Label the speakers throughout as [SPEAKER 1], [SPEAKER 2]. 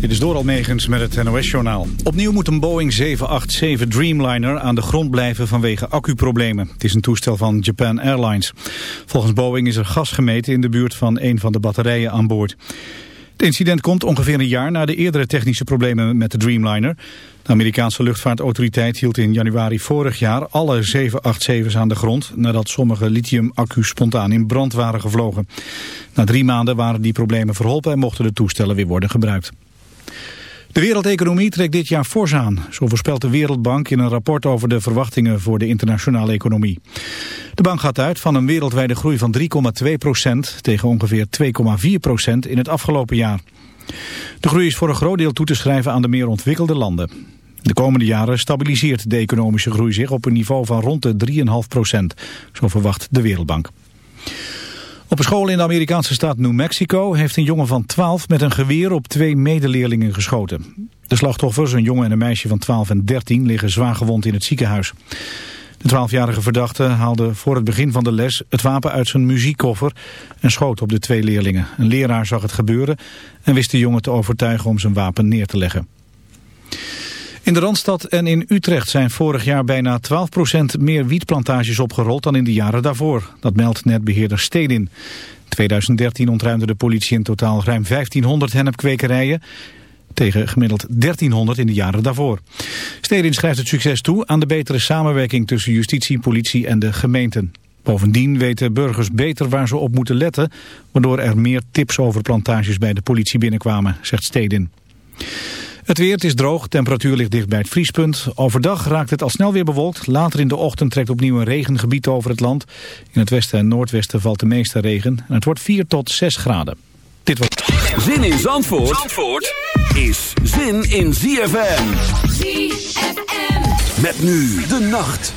[SPEAKER 1] Dit is Doral Megens met het NOS-journaal. Opnieuw moet een Boeing 787 Dreamliner aan de grond blijven vanwege accuproblemen. Het is een toestel van Japan Airlines. Volgens Boeing is er gas gemeten in de buurt van een van de batterijen aan boord. Het incident komt ongeveer een jaar na de eerdere technische problemen met de Dreamliner. De Amerikaanse luchtvaartautoriteit hield in januari vorig jaar alle 787's aan de grond... nadat sommige lithium-accu's spontaan in brand waren gevlogen. Na drie maanden waren die problemen verholpen en mochten de toestellen weer worden gebruikt. De wereldeconomie trekt dit jaar fors aan, zo voorspelt de Wereldbank in een rapport over de verwachtingen voor de internationale economie. De bank gaat uit van een wereldwijde groei van 3,2 procent tegen ongeveer 2,4 procent in het afgelopen jaar. De groei is voor een groot deel toe te schrijven aan de meer ontwikkelde landen. De komende jaren stabiliseert de economische groei zich op een niveau van rond de 3,5 procent, zo verwacht de Wereldbank. Op een school in de Amerikaanse staat New Mexico heeft een jongen van 12 met een geweer op twee medeleerlingen geschoten. De slachtoffers, een jongen en een meisje van 12 en 13, liggen zwaar gewond in het ziekenhuis. De 12-jarige verdachte haalde voor het begin van de les het wapen uit zijn muziekkoffer en schoot op de twee leerlingen. Een leraar zag het gebeuren en wist de jongen te overtuigen om zijn wapen neer te leggen. In de Randstad en in Utrecht zijn vorig jaar bijna 12% meer wietplantages opgerold dan in de jaren daarvoor. Dat meldt netbeheerder Stedin. In 2013 ontruimde de politie in totaal ruim 1500 hennepkwekerijen tegen gemiddeld 1300 in de jaren daarvoor. Stedin schrijft het succes toe aan de betere samenwerking tussen justitie, politie en de gemeenten. Bovendien weten burgers beter waar ze op moeten letten, waardoor er meer tips over plantages bij de politie binnenkwamen, zegt Stedin. Het weer, het is droog, temperatuur ligt dicht bij het vriespunt. Overdag raakt het al snel weer bewolkt. Later in de ochtend trekt opnieuw een regengebied over het land. In het westen en noordwesten valt de meeste regen. En het wordt 4 tot 6 graden. Dit wordt...
[SPEAKER 2] Zin in Zandvoort, Zandvoort is zin in ZFM.
[SPEAKER 3] ZFM.
[SPEAKER 2] Met nu de nacht.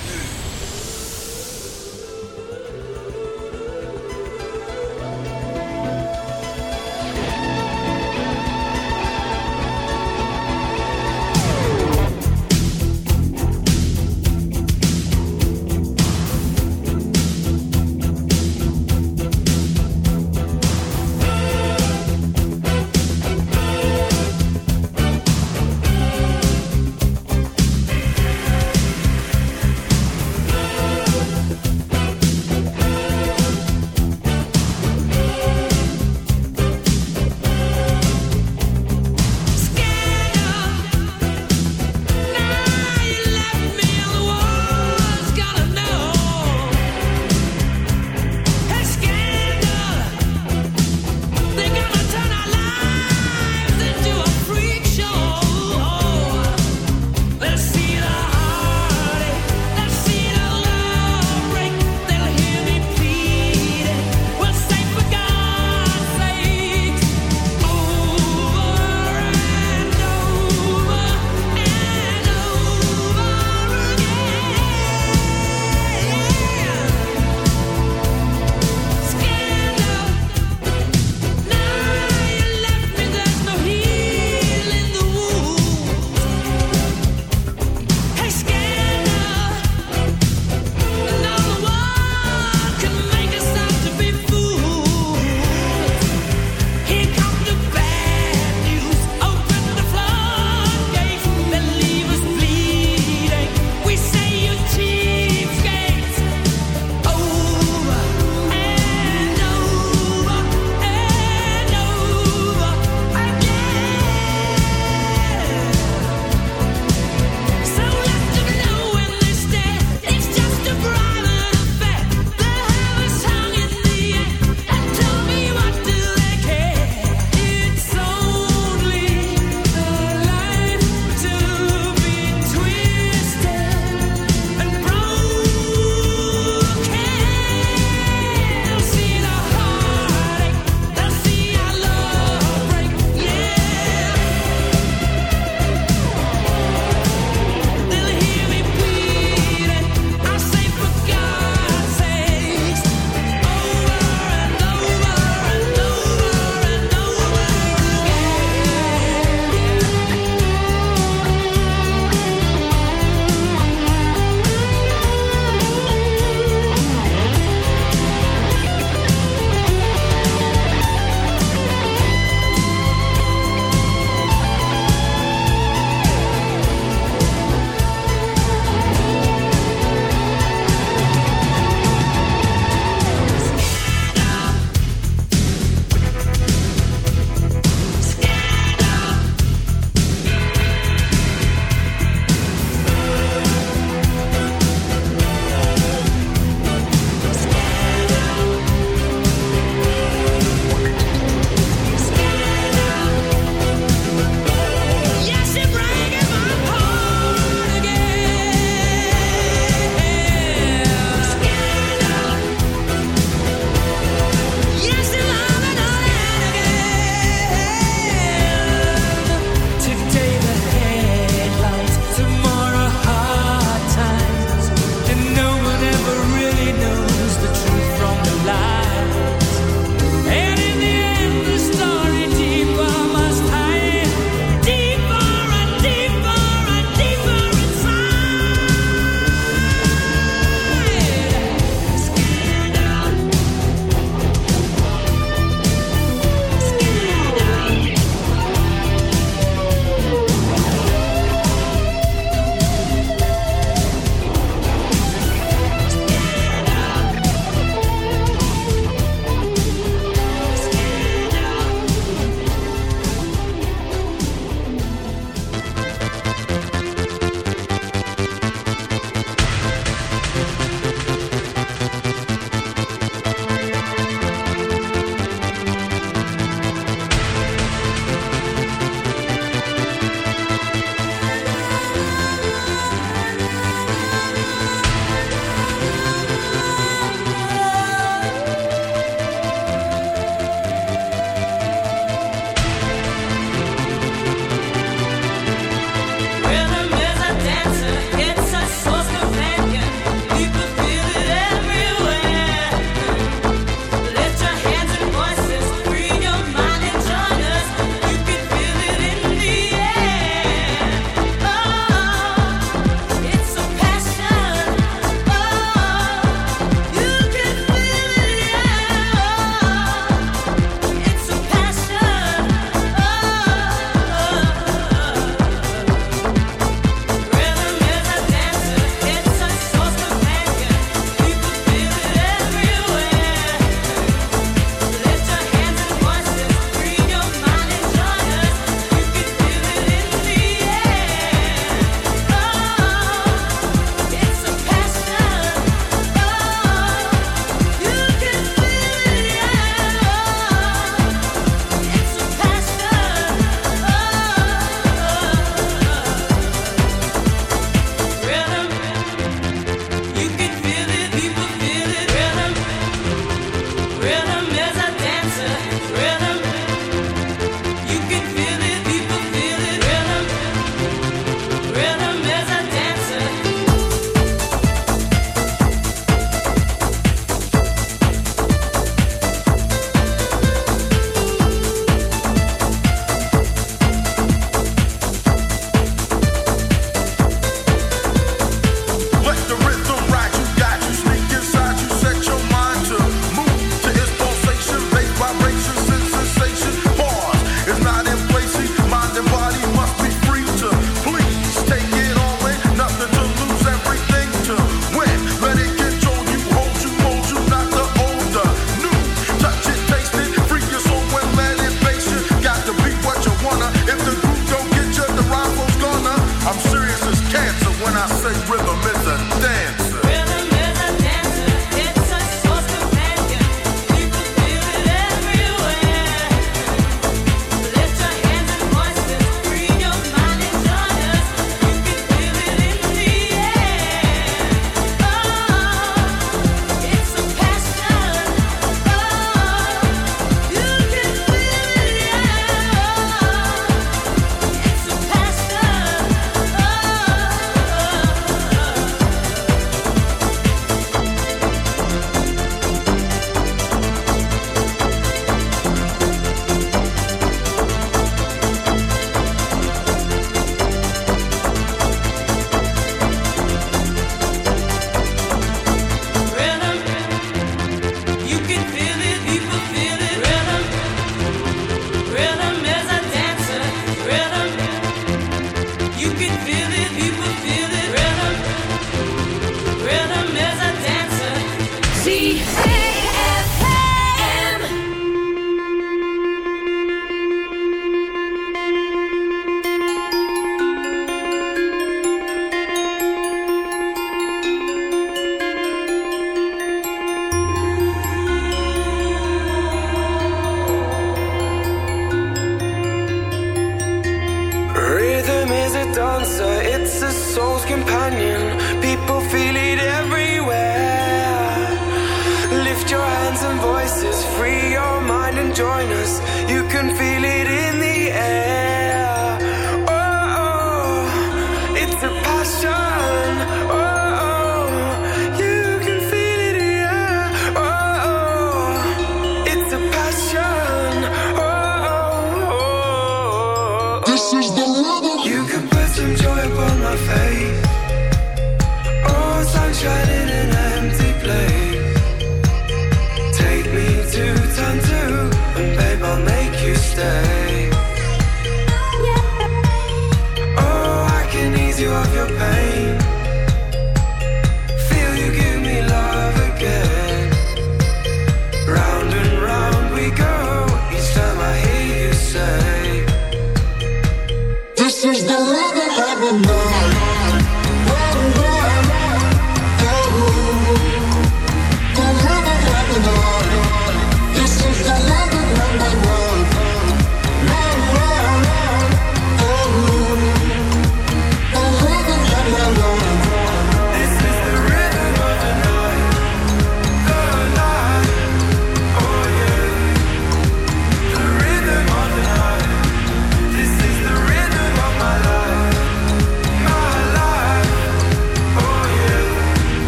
[SPEAKER 2] Всі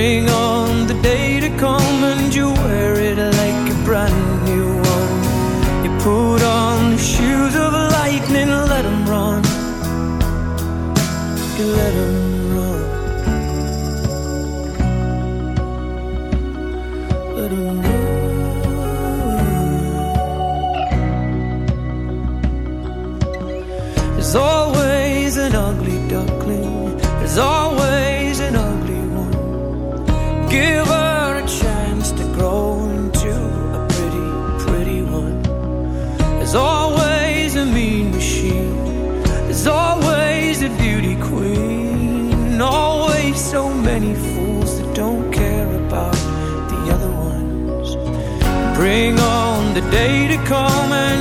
[SPEAKER 4] ring the day to come and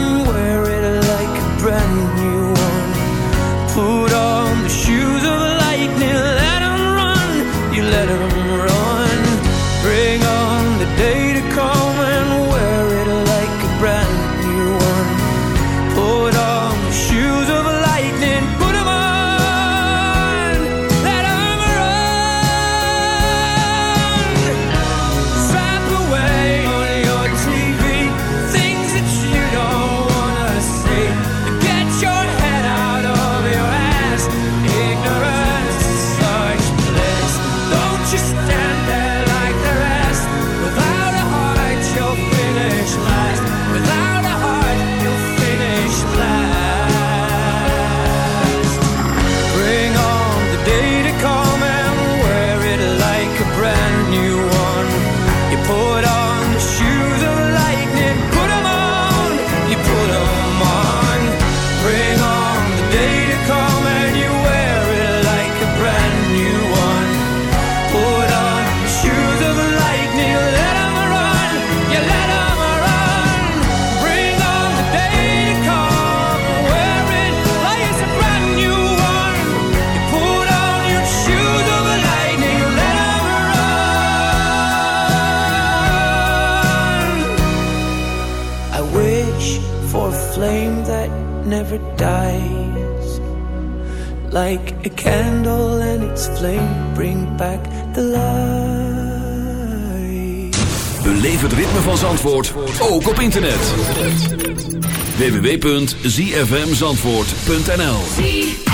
[SPEAKER 4] dies. Like a candle and its flame bring back the light.
[SPEAKER 5] Beleef het ritme van Zandvoort, ook op internet. www.zfmzandvoort.nl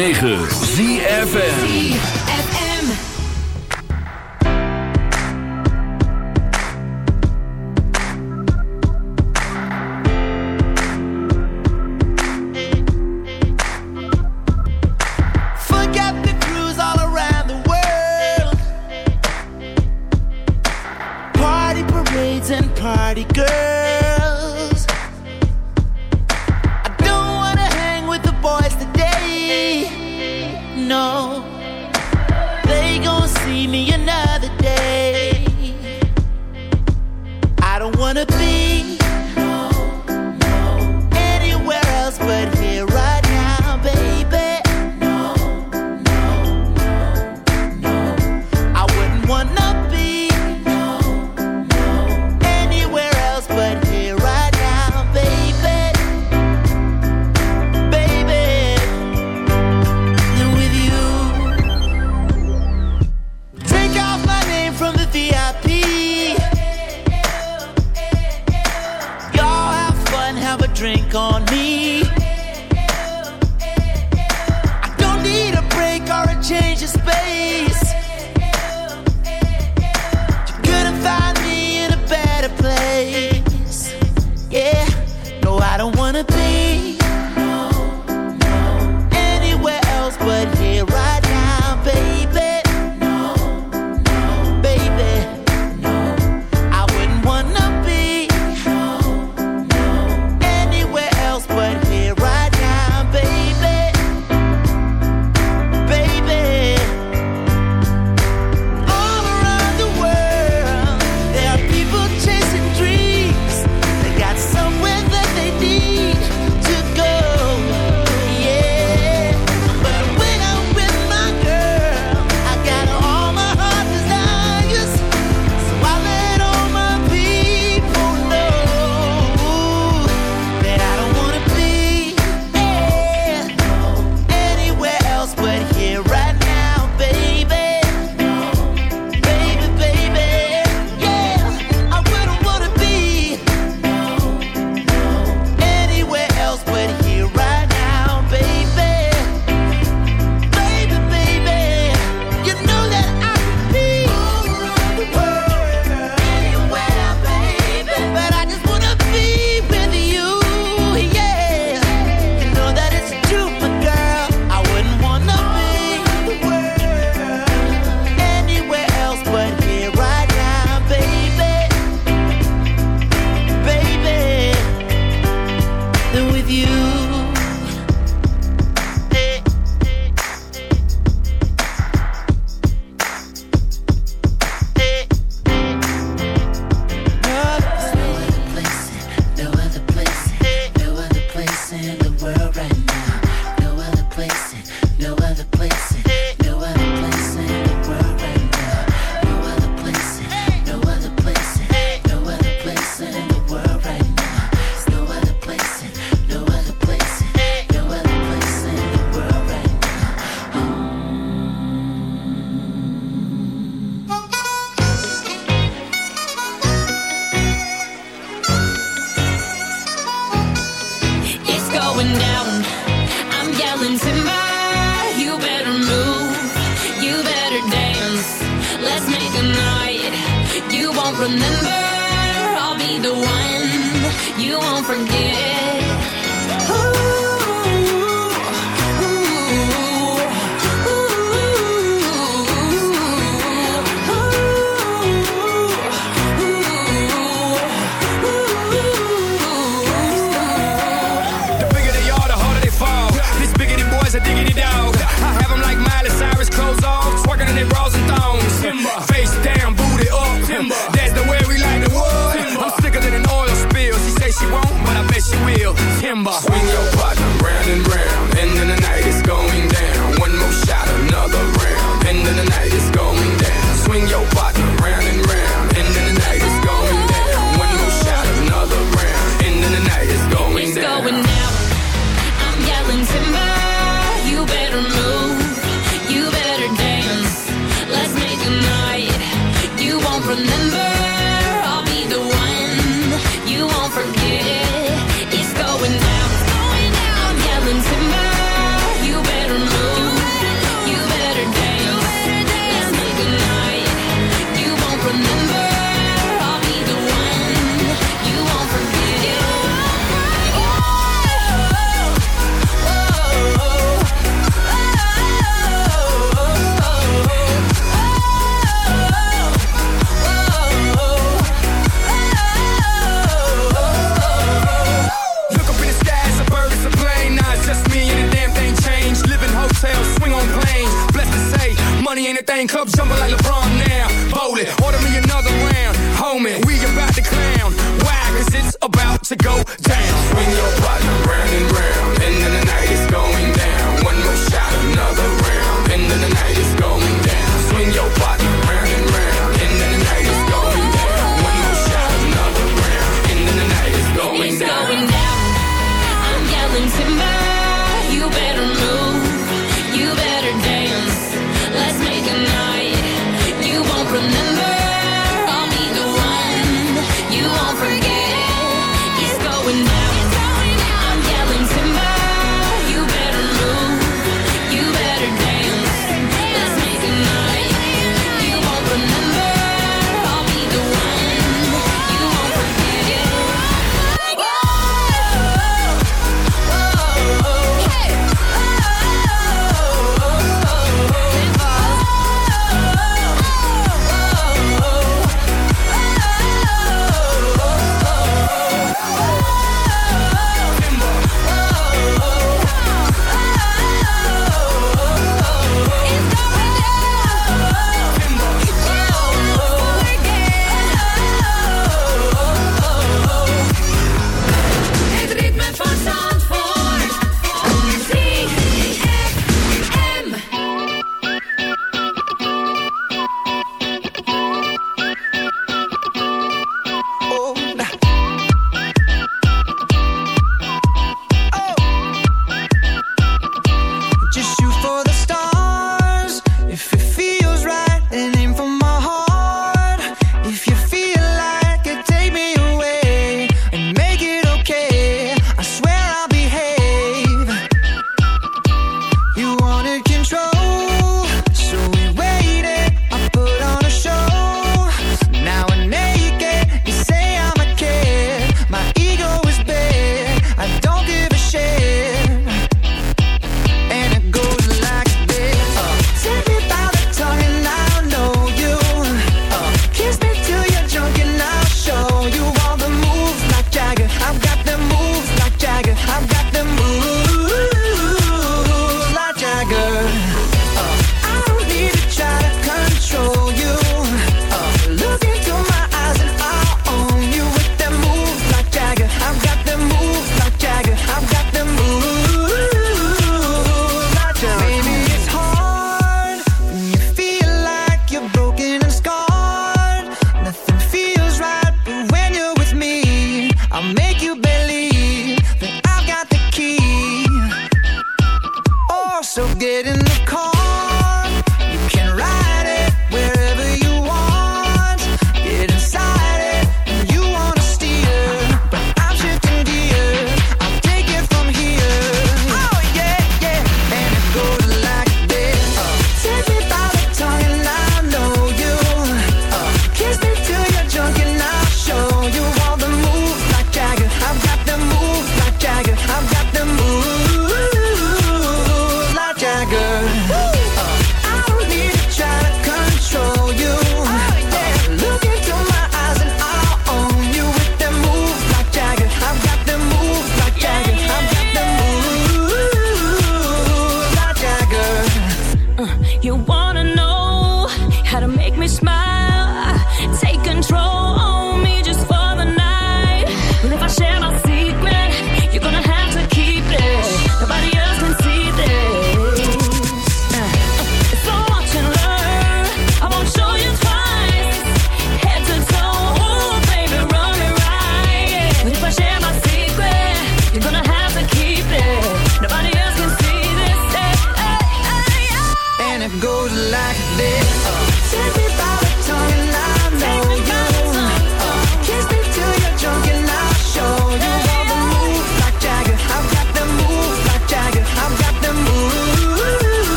[SPEAKER 6] 106.9 ZFM.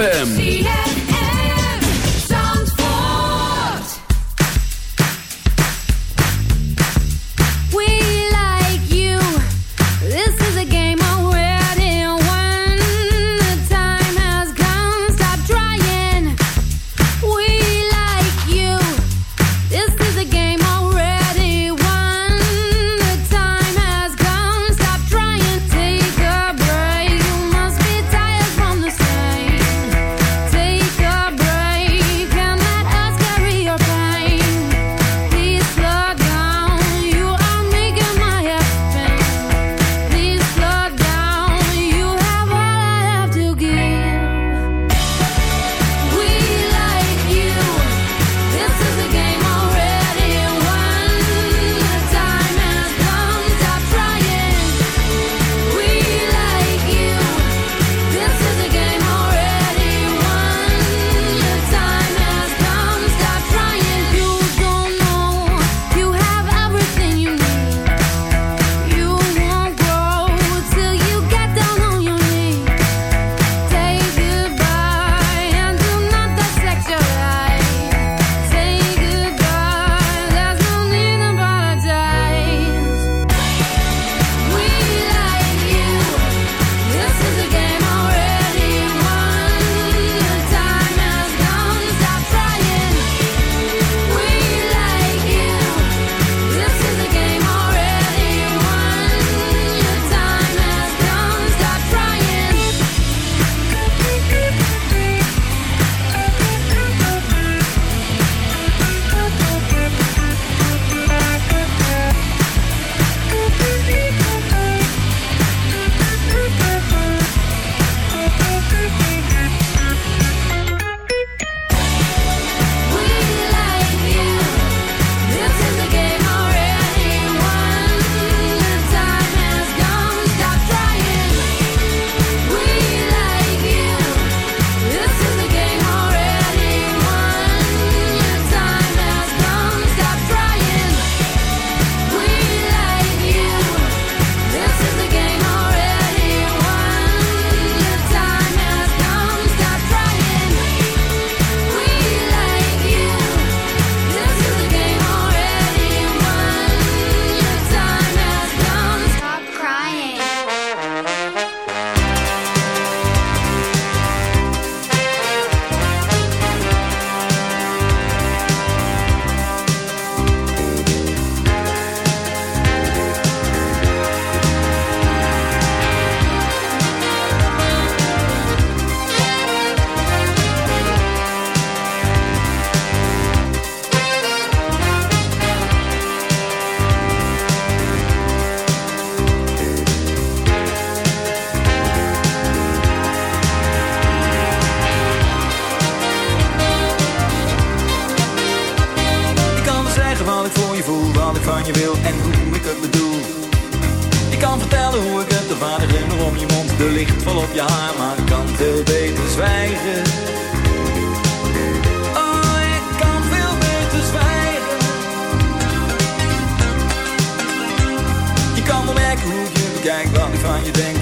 [SPEAKER 7] ZFM.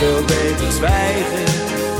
[SPEAKER 8] Veel beter zwijgen.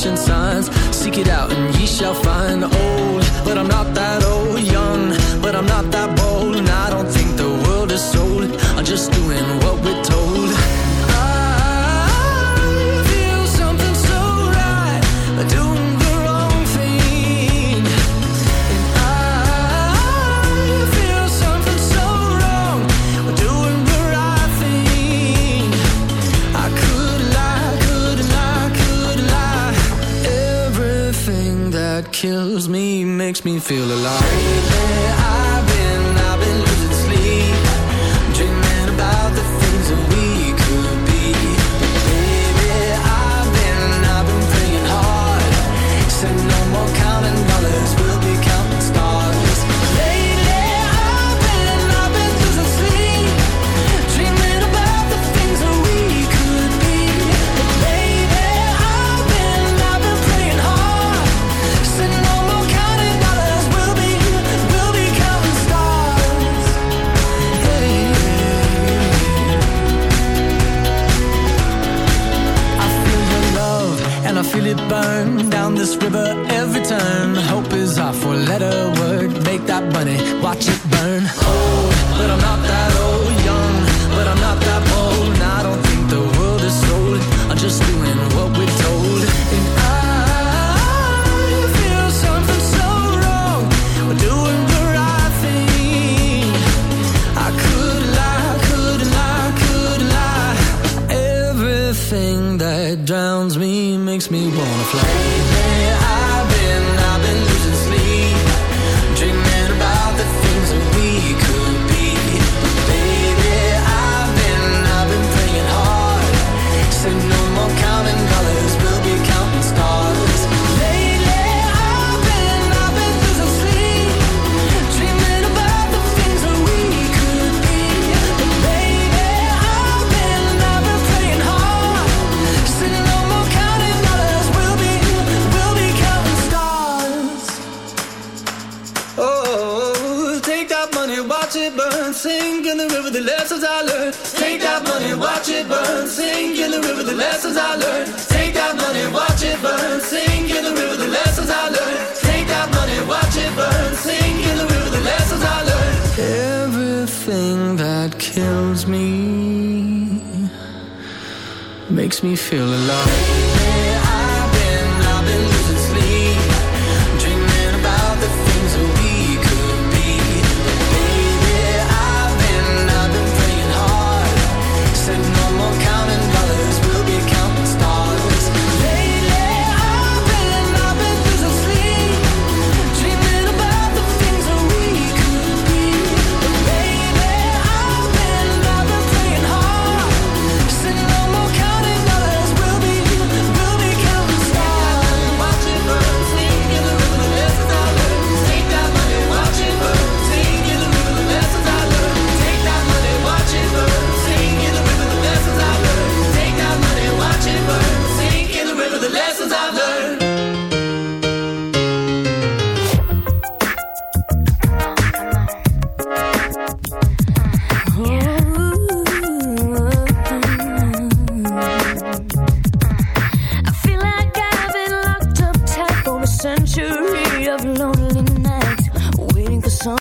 [SPEAKER 3] Flashing signs. Seek it out makes me feel alive.